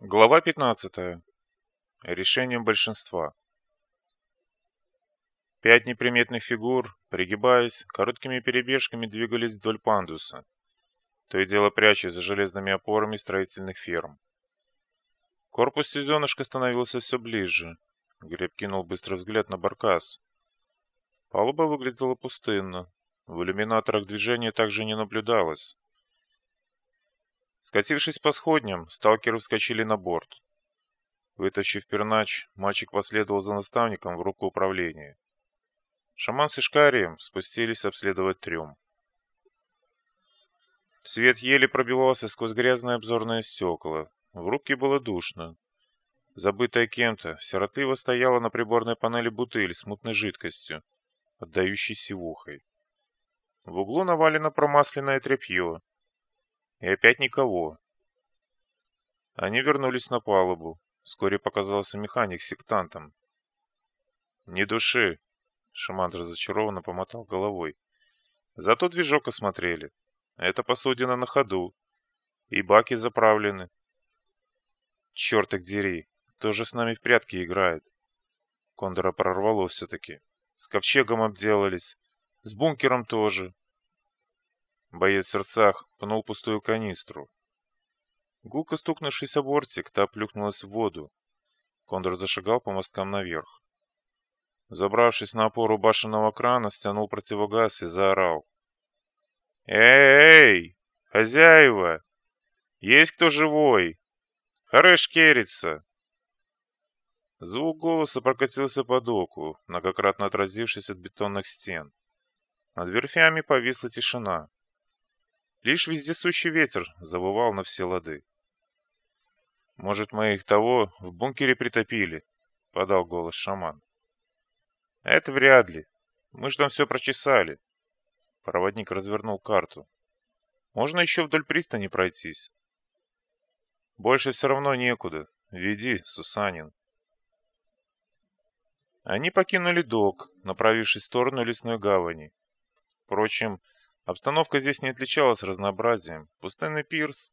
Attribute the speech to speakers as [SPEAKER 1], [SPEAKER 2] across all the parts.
[SPEAKER 1] Глава 15. Решением большинства. Пять неприметных фигур, пригибаясь, короткими перебежками двигались вдоль пандуса, то и дело прячась за железными опорами строительных ферм. Корпус сезонышка становился все ближе. Глеб кинул быстрый взгляд на баркас. Палуба выглядела пустынно. В иллюминаторах движения также не наблюдалось. Скатившись по сходням, сталкеры вскочили на борт. Вытащив пернач, мальчик последовал за наставником в руку управления. Шаман с Ишкарием спустились обследовать трюм. Свет еле пробивался сквозь грязное обзорное стекла. В рубке было душно. Забытая кем-то, сиротливо стояла на приборной панели бутыль с мутной жидкостью, отдающей сивухой. В углу навалено промасленное тряпье, и опять никого. Они вернулись на палубу. Вскоре показался механик сектантом. «Ни души!» — Шаман разочарованно помотал головой. «Зато движок осмотрели. Это посудина на ходу. И баки заправлены. Черт их дери! Кто же с нами в прятки играет?» Кондора прорвало все-таки. С ковчегом обделались. С бункером тоже. Боец в сердцах пнул пустую канистру. Гулко стукнувшись о бортик, та плюхнулась в воду. Кондор зашагал по мосткам наверх. Забравшись на опору башенного крана, стянул противогаз и заорал. «Эй, хозяева! Есть кто живой? Хорош керится!» Звук голоса прокатился по доку, многократно отразившись от бетонных стен. Над верфями повисла тишина. Лишь вездесущий ветер завывал на все лады. «Может, мы их того в бункере притопили?» — подал голос шаман. «Это вряд ли. Мы ж там все прочесали». Проводник развернул карту. «Можно еще вдоль пристани пройтись». «Больше все равно некуда. Веди, Сусанин». Они покинули док, направившись в сторону лесной гавани. Впрочем, Обстановка здесь не отличалась разнообразием. Пустынный пирс,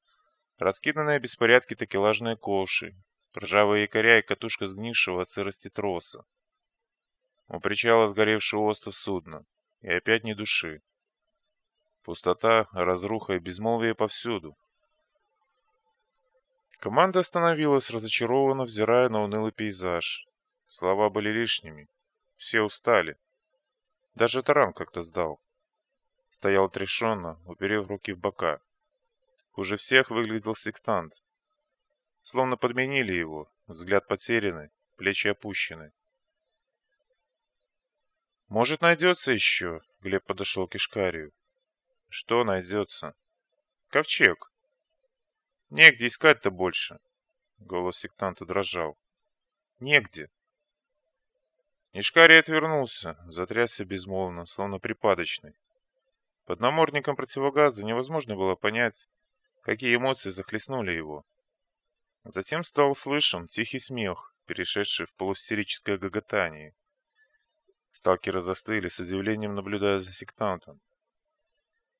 [SPEAKER 1] раскиданные беспорядки такелажные коши, ржавые якоря и катушка сгнившего от сырости троса. У причала сгоревший остров судна. И опять ни души. Пустота, разруха и безмолвие повсюду. Команда остановилась, разочарованно взирая на унылый пейзаж. Слова были лишними. Все устали. Даже Таран как-то сдал стоял отрешенно, уперев руки в бока. Хуже всех выглядел сектант. Словно подменили его, взгляд потерянный, плечи опущены. «Может, найдется еще?» — Глеб подошел к Ишкарию. «Что найдется?» «Ковчег». «Негде искать-то больше». Голос сектанта дрожал. «Негде». Ишкарий отвернулся, затрясся безмолвно, словно припадочный. Под намордником противогаза невозможно было понять, какие эмоции захлестнули его. Затем стал слышен тихий смех, перешедший в полустерическое гоготание. Сталкеры застыли с удивлением, наблюдая за сектантом.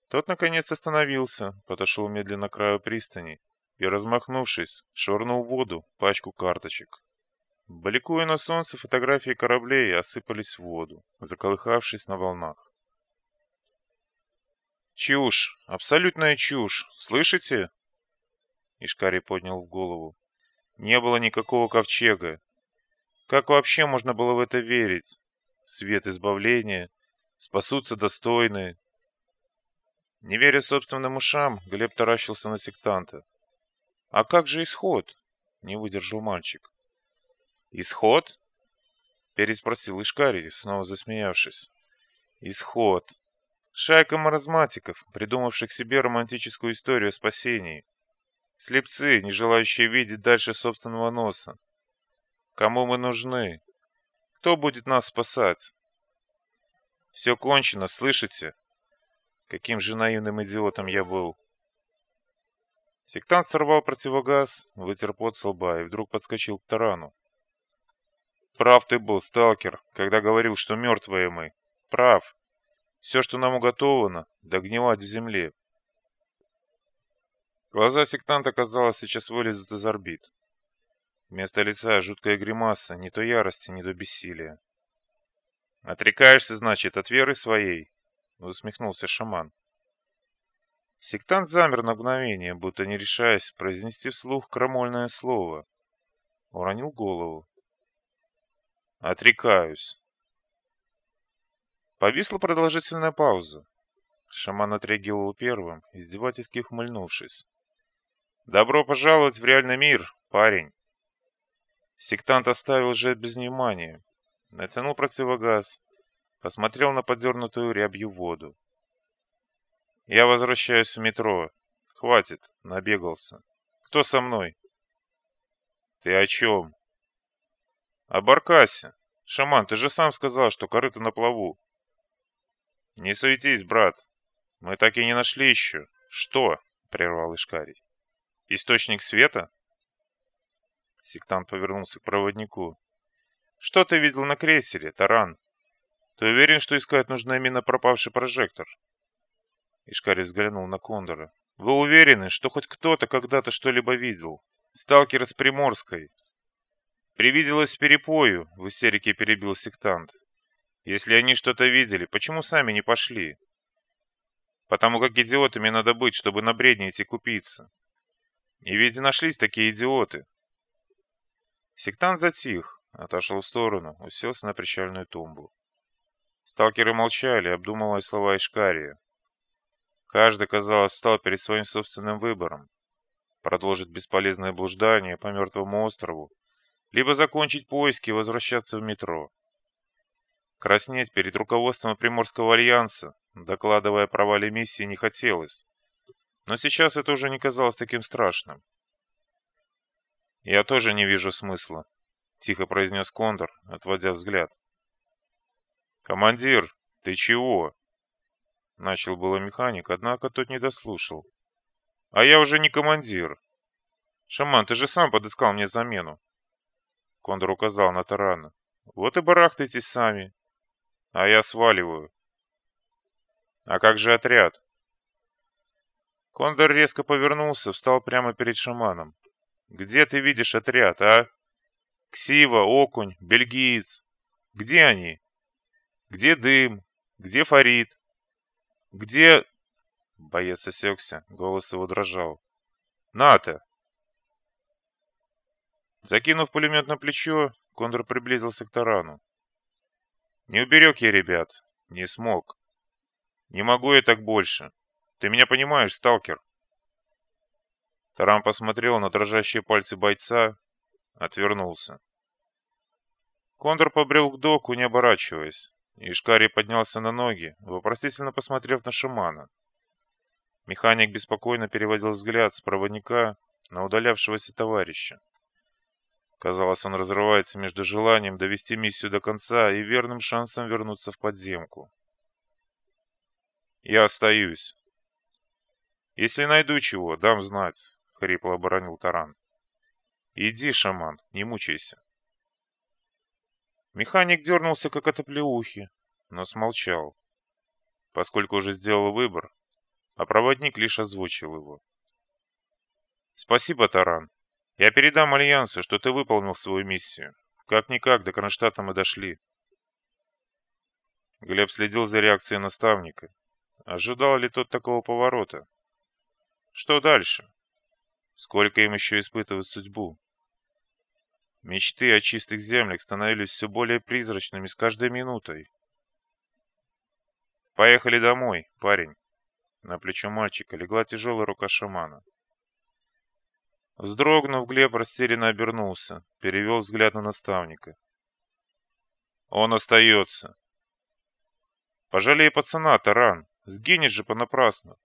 [SPEAKER 1] Тот, наконец, остановился, подошел медленно к краю пристани и, размахнувшись, швырнул в воду пачку карточек. Баликуя на солнце, фотографии кораблей осыпались в воду, заколыхавшись на волнах. Чушь, абсолютная чушь, слышите? Ишкари поднял голову. Не было никакого ковчега. Как вообще можно было в это верить? Свет избавления, спасутся достойные. Не веря собственным ушам, Глеб таращился на сектанта. «А как же исход?» — не выдержал мальчик. «Исход?» — переспросил Ишкари, снова засмеявшись. «Исход. Шайка маразматиков, придумавших себе романтическую историю о спасении. Слепцы, не желающие видеть дальше собственного носа. Кому мы нужны? Кто будет нас спасать? Все кончено, слышите? Каким же наивным идиотом я был. Сектант сорвал противогаз, вытер пот с лба и вдруг подскочил к тарану. Прав ты был, сталкер, когда говорил, что мертвые мы. Прав. Все, что нам уготовано, догнивать в земле. Глаза сектанта, казалось, сейчас вылезут из орбит. Вместо лица жуткая гримаса, не то ярости, не то бессилия. «Отрекаешься, значит, от веры своей?» — усмехнулся шаман. Сектант замер на мгновение, будто не решаясь произнести вслух крамольное слово. Уронил голову. «Отрекаюсь». Повисла продолжительная пауза. Шаман отреагировал первым, издевательски ухмыльнувшись. «Добро пожаловать в реальный мир, парень!» Сектант оставил жест без внимания, натянул противогаз, посмотрел на подернутую рябью воду. «Я возвращаюсь в метро. Хватит, набегался. Кто со мной?» «Ты о чем?» «О Баркасе. Шаман, ты же сам сказал, что корыто на плаву». «Не суетись, брат. Мы так и не нашли еще. Что?» — прервал Ишкарий. «Источник света?» Сектант повернулся к проводнику. «Что ты видел на крейсере, Таран? Ты уверен, что искать нужно именно пропавший прожектор?» Ишкарий взглянул на Кондора. «Вы уверены, что хоть кто-то когда-то что-либо видел? Сталкер с Приморской?» «Привиделось перепою», — в истерике перебил сектант. «Если они что-то видели, почему сами не пошли?» «Потому как идиотами надо быть, чтобы на бредни идти купиться. И ведь нашлись такие идиоты. Сектант затих, отошел в сторону, уселся на причальную тумбу. Сталкеры молчали, обдумывая слова Ишкария. Каждый, казалось, стал перед своим собственным выбором. Продолжить бесполезное блуждание по мертвому острову, либо закончить поиски и возвращаться в метро. Краснеть перед руководством Приморского альянса, докладывая о провале миссии, не хотелось. Но сейчас это уже не казалось таким страшным. «Я тоже не вижу смысла», — тихо произнес Кондор, отводя взгляд. «Командир, ты чего?» Начал было механик, однако тот не дослушал. «А я уже не командир. Шаман, ты же сам подыскал мне замену». Кондор указал на тарана. «Вот и барахтайтесь сами. А я сваливаю». «А как же отряд?» Кондор резко повернулся, встал прямо перед шаманом. Где ты видишь отряд, а? Ксива, Окунь, Бельгиец. Где они? Где Дым? Где Фарид? Где...» Боец осекся, голос его дрожал. «Ната!» Закинув пулемет на плечо, Кондор приблизился к тарану. «Не уберег я ребят. Не смог. Не могу я так больше. Ты меня понимаешь, сталкер?» Таран посмотрел на дрожащие пальцы бойца, отвернулся. Кондор побрел к доку, не оборачиваясь. Ишкари поднялся на ноги, вопросительно посмотрев на шамана. Механик беспокойно переводил взгляд с проводника на удалявшегося товарища. Казалось, он разрывается между желанием довести миссию до конца и верным шансом вернуться в подземку. «Я остаюсь. Если найду чего, дам знать хрипло оборонил Таран. «Иди, шаман, не мучайся». Механик дернулся, как от оплеухи, но смолчал, поскольку уже сделал выбор, а проводник лишь озвучил его. «Спасибо, Таран. Я передам Альянсу, что ты выполнил свою миссию. Как-никак до Кронштадта мы дошли». Глеб следил за реакцией наставника. Ожидал ли тот такого поворота? Что дальше? Сколько им еще испытывать судьбу? Мечты о чистых землях становились все более призрачными с каждой минутой. «Поехали домой, парень!» На плечо мальчика легла тяжелая рука шамана. Вздрогнув, Глеб растерянно обернулся, перевел взгляд на наставника. «Он остается!» «Пожалей пацана, Таран, сгинет же понапрасну!»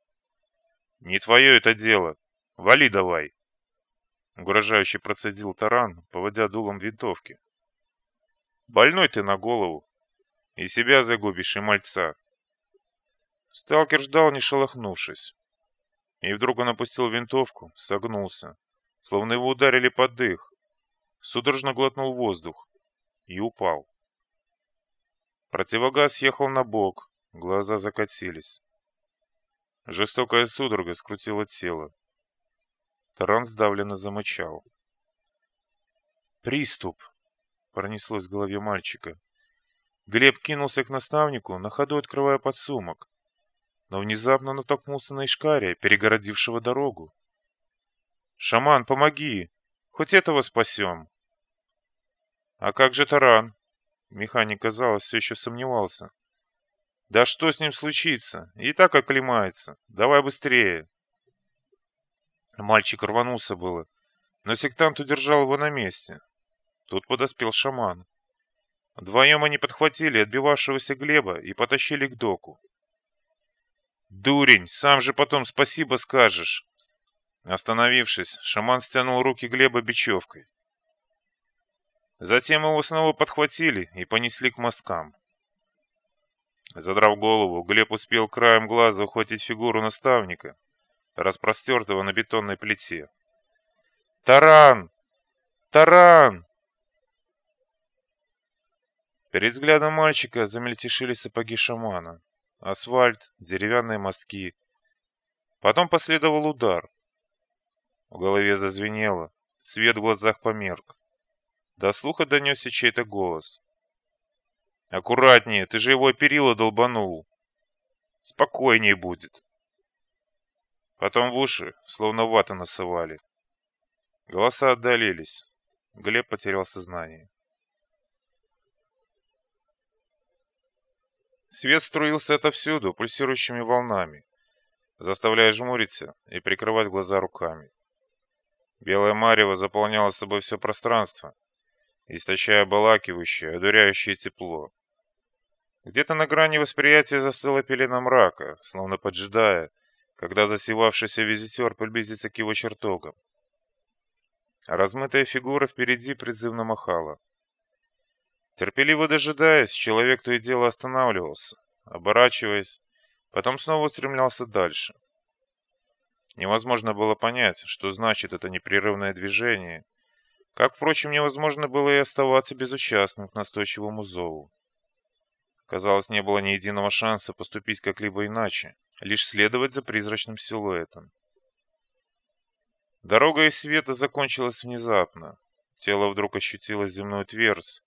[SPEAKER 1] «Не твое это дело!» Вали давай!» Угрожающе процедил таран, поводя дулом винтовки. «Больной ты на голову. И себя загубишь, и мальца». Сталкер ждал, не шелохнувшись. И вдруг он опустил винтовку, согнулся, словно его ударили под дых, судорожно глотнул воздух и упал. Противогаз съехал на бок, глаза закатились. Жестокая судорога скрутила тело. Таран сдавленно замычал. «Приступ!» — пронеслось в голове мальчика. Глеб кинулся к наставнику, на ходу открывая подсумок, но внезапно натолкнулся на Ишкария, перегородившего дорогу. «Шаман, помоги! Хоть этого спасем!» «А как же таран?» Механик, казалось, все еще сомневался. «Да что с ним случится? И так оклемается. Давай быстрее!» Мальчик рванулся было, но сектант удержал его на месте. Тут подоспел шаман. Вдвоем они подхватили отбивавшегося Глеба и потащили к доку. «Дурень, сам же потом спасибо скажешь!» Остановившись, шаман стянул руки Глеба бечевкой. Затем его снова подхватили и понесли к мосткам. Задрав голову, Глеб успел краем глаза ухватить фигуру наставника, распростертого на бетонной плите. «Таран! Таран!» Перед взглядом мальчика замельтешили сапоги шамана, асфальт, деревянные мостки. Потом последовал удар. В голове зазвенело, свет в глазах померк. До слуха донесся чей-то голос. «Аккуратнее, ты же его перила долбанул. Спокойнее будет». Потом в уши, словно вата насывали. Голоса отдалились. Глеб потерял сознание. Свет струился отовсюду, пульсирующими волнами, заставляя жмуриться и прикрывать глаза руками. Белое марево заполняло собой все пространство, источая обалакивающее, одуряющее тепло. Где-то на грани восприятия застыла пелена мрака, словно поджидая, когда засевавшийся визитер приблизится к его чертогам. А размытая фигура впереди призывно махала. Терпеливо дожидаясь, человек то и дело останавливался, оборачиваясь, потом снова устремлялся дальше. Невозможно было понять, что значит это непрерывное движение, как, впрочем, невозможно было и оставаться безучастным к настойчивому зову. Казалось, не было ни единого шанса поступить как-либо иначе, лишь следовать за призрачным силуэтом. Дорога из света закончилась внезапно. Тело вдруг ощутило земную твердь,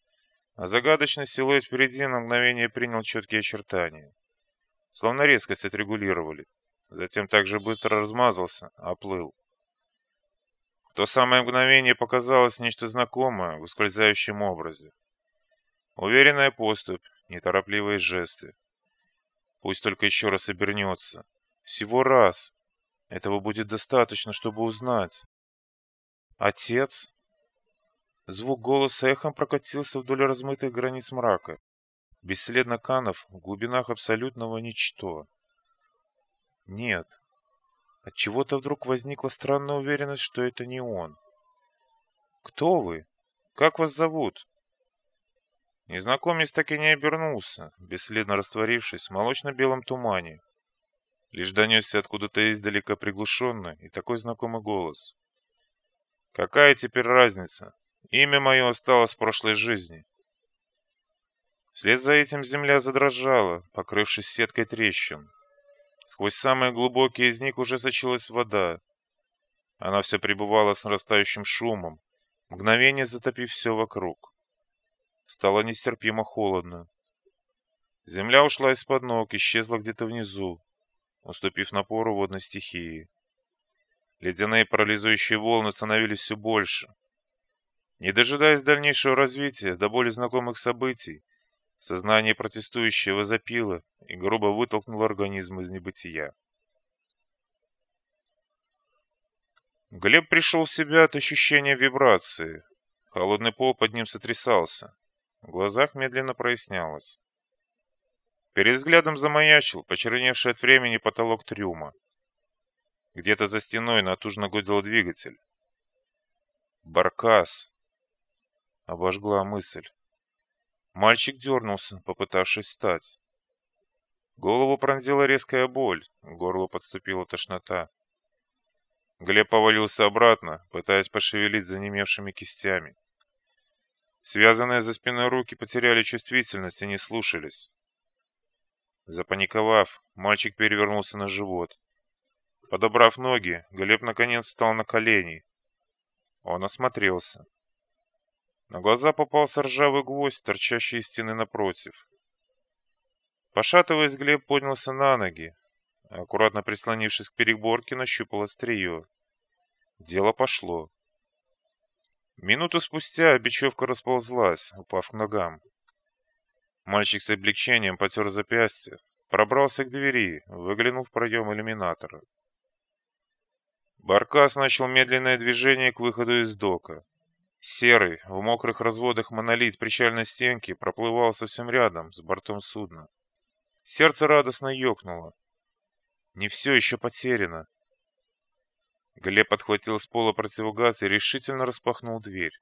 [SPEAKER 1] а загадочный силуэт впереди на мгновение принял четкие очертания. Словно резкость отрегулировали. Затем также быстро размазался, оплыл. В то самое мгновение показалось нечто знакомое в ускользающем образе. Уверенная поступь, неторопливые жесты. Пусть только еще раз обернется. Всего раз. Этого будет достаточно, чтобы узнать. Отец? Звук голоса эхом прокатился вдоль размытых границ мрака, бесследно канов в глубинах абсолютного ничто. Нет. От чего то вдруг возникла странная уверенность, что это не он. «Кто вы? Как вас зовут?» Незнакомец так и не обернулся, бесследно растворившись в молочно-белом тумане. Лишь донесся откуда-то издалека приглушенный и такой знакомый голос. «Какая теперь разница? Имя мое осталось в прошлой жизни. Вслед за этим земля задрожала, покрывшись сеткой трещин. Сквозь самые глубокие из них уже сочилась вода. Она все пребывала с нарастающим шумом, мгновение затопив все вокруг. Стало нестерпимо холодно. Земля ушла из-под ног, исчезла где-то внизу, уступив напору водной стихии. Ледяные парализующие волны становились все больше, не дожидаясь дальнейшего развития до более знакомых событий, сознание протестующего запило и грубо вытолкнуло организм из небытия. Глеб пришел в себя от ощущения вибрации. Холодный пол под ним сотрясался. В глазах медленно прояснялось. Перед взглядом замаячил почерневший от времени потолок трюма. Где-то за стеной натужно гудел двигатель. Баркас, обожгла мысль. Мальчик дернулся, попытавшись встать. Голову пронзила резкая боль, к горлу подступила тошнота. Глеб повалился обратно, пытаясь пошевелить занемевшими кистями. Связанные за спиной руки потеряли чувствительность и не слушались. Запаниковав, мальчик перевернулся на живот. Подобрав ноги, Глеб наконец встал на колени. Он осмотрелся. На глаза попался ржавый гвоздь, торчащий из стены напротив. Пошатываясь, Глеб поднялся на ноги. Аккуратно прислонившись к переборке, нащупал острие. Дело пошло. Минуту спустя бечевка расползлась, упав к ногам. Мальчик с облегчением потер запястье, пробрался к двери, выглянул в проем иллюминатора. Баркас начал медленное движение к выходу из дока. Серый, в мокрых разводах монолит причальной стенки проплывал совсем рядом, с бортом судна. Сердце радостно ёкнуло. Не все еще потеряно. Глеб подхватил с пола противогаз и решительно распахнул дверь.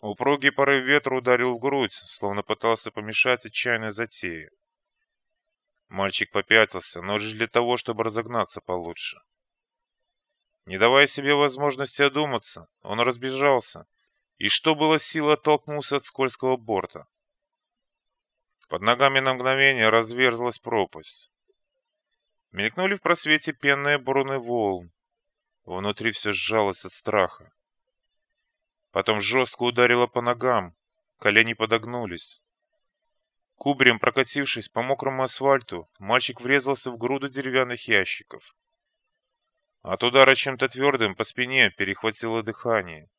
[SPEAKER 1] Упругий порыв ветра ударил в грудь, словно пытался помешать отчаянной затее. Мальчик попятился, но лишь для того, чтобы разогнаться получше. Не давая себе возможности одуматься, он разбежался, и что было силы оттолкнулся от скользкого борта. Под ногами на мгновение разверзлась пропасть. Мелькнули в просвете пенные буруны волн. Внутри все сжалось от страха. Потом жестко ударило по ногам, колени подогнулись. Кубрем прокатившись по мокрому асфальту, мальчик врезался в груду деревянных ящиков. От удара чем-то твердым по спине перехватило дыхание.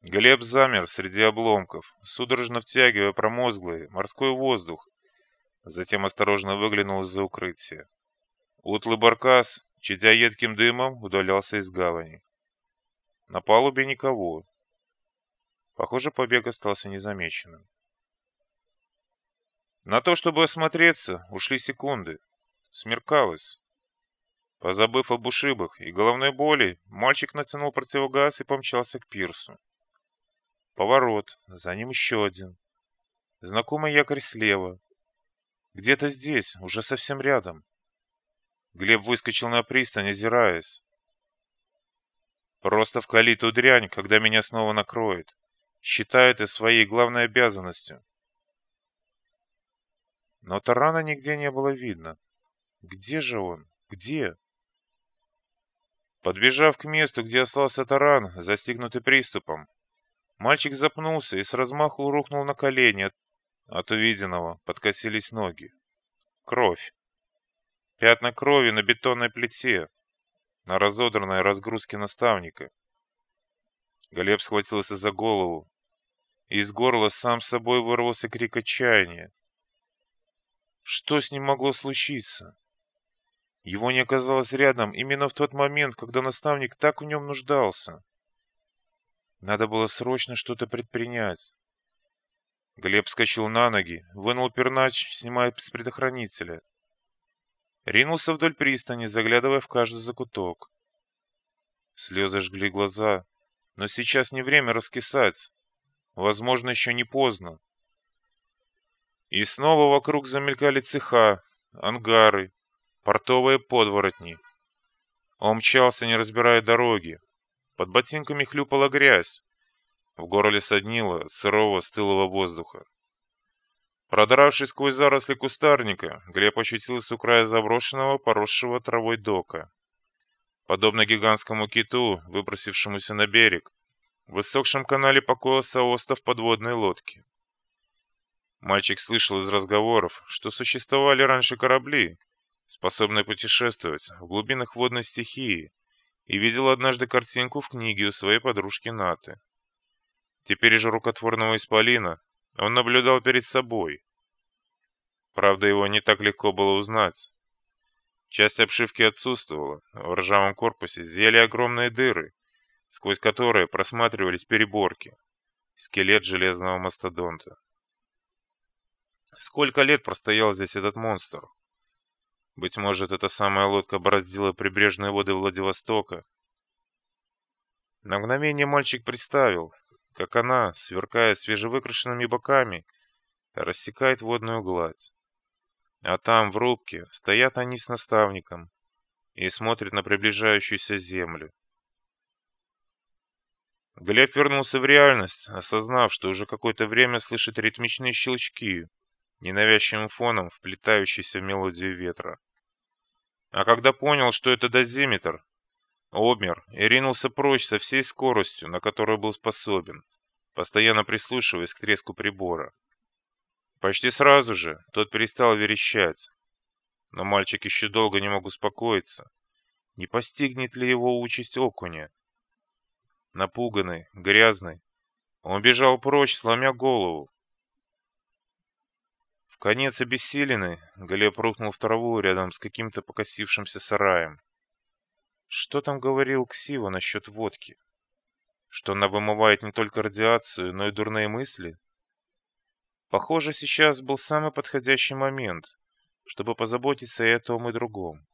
[SPEAKER 1] Глеб замер среди обломков, судорожно втягивая промозглый морской воздух, затем осторожно выглянул из-за укрытия. Утлый баркас, чадя едким дымом, удалялся из гавани. На палубе никого. Похоже, побег остался незамеченным. На то, чтобы осмотреться, ушли секунды. Смеркалось. Позабыв об ушибах и головной боли, мальчик натянул противогаз и помчался к пирсу. Поворот, за ним еще один. Знакомый якорь слева. Где-то здесь, уже совсем рядом. Глеб выскочил на пристань, озираясь. Просто вкали ту дрянь, когда меня снова накроет. Считаю это своей главной обязанностью. Но тарана нигде не было видно. Где же он? Где? Подбежав к месту, где остался таран, застигнутый приступом, мальчик запнулся и с размаху рухнул на колени. От увиденного подкосились ноги. Кровь. Пятна крови на бетонной плите, на разодранной разгрузке наставника. Глеб схватился за голову. Из горла сам собой вырвался крик отчаяния. Что с ним могло случиться? Его не оказалось рядом именно в тот момент, когда наставник так в нем нуждался. Надо было срочно что-то предпринять. Глеб скачал на ноги, вынул пернач, снимая с предохранителя. Ринулся вдоль пристани, заглядывая в каждый закуток. Слезы жгли глаза, но сейчас не время раскисать. Возможно, еще не поздно. И снова вокруг замелькали цеха, ангары, портовые подворотни. Он мчался, не разбирая дороги. Под ботинками хлюпала грязь. В горле соднило сырого стылого воздуха. Продравшись сквозь заросли кустарника, Глеб очутился у края заброшенного, поросшего травой дока. Подобно гигантскому киту, выбросившемуся на берег, в иссохшем канале покоился остов подводной лодки. Мальчик слышал из разговоров, что существовали раньше корабли, способный путешествовать в глубинах водной стихии, и видел однажды картинку в книге у своей подружки Наты. Теперь же рукотворного исполина он наблюдал перед собой. Правда, его не так легко было узнать. Часть обшивки отсутствовала, в ржавом корпусе зияли огромные дыры, сквозь которые просматривались переборки. Скелет железного мастодонта. Сколько лет простоял здесь этот монстр? Быть может, эта самая лодка бороздила прибрежные воды Владивостока. На мгновение мальчик представил, как она, сверкая свежевыкрашенными боками, рассекает водную гладь. А там, в рубке, стоят они с наставником и смотрят на приближающуюся землю. Глеб вернулся в реальность, осознав, что уже какое-то время слышит ритмичные щелчки, ненавязчивым фоном вплетающиеся в мелодию ветра. А когда понял, что это дозиметр, Обмер и ринулся прочь со всей скоростью, на которую был способен, постоянно прислушиваясь к треску прибора. Почти сразу же тот перестал верещать. Но мальчик еще долго не мог успокоиться. Не постигнет ли его участь окуня? Напуганный, грязный, он бежал прочь, сломя голову. Конец обессиленный, Глеб рухнул в траву рядом с каким-то покосившимся сараем. Что там говорил Ксива насчет водки? Что она вымывает не только радиацию, но и дурные мысли? Похоже, сейчас был самый подходящий момент, чтобы позаботиться и о том, и другом.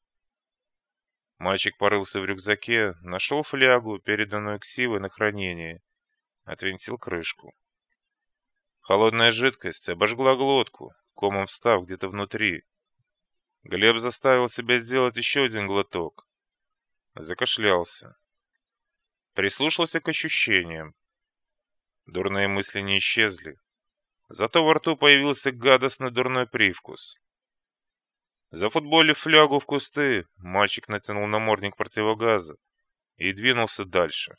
[SPEAKER 1] Мальчик порылся в рюкзаке, нашел флягу, переданную Ксивой на хранение, отвинтил крышку. Холодная жидкость обожгла глотку, комом встав где-то внутри. Глеб заставил себя сделать еще один глоток. Закашлялся. Прислушался к ощущениям. Дурные мысли не исчезли. Зато во рту появился гадостный дурной привкус. Зафутболив флягу в кусты, мальчик натянул намордник противогаза и двинулся дальше.